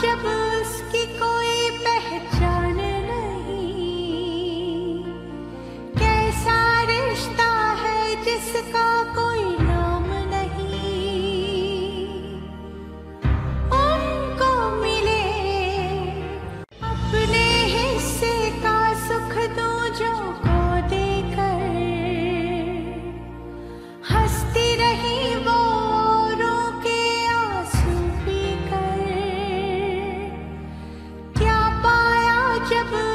Yeah. Yeah.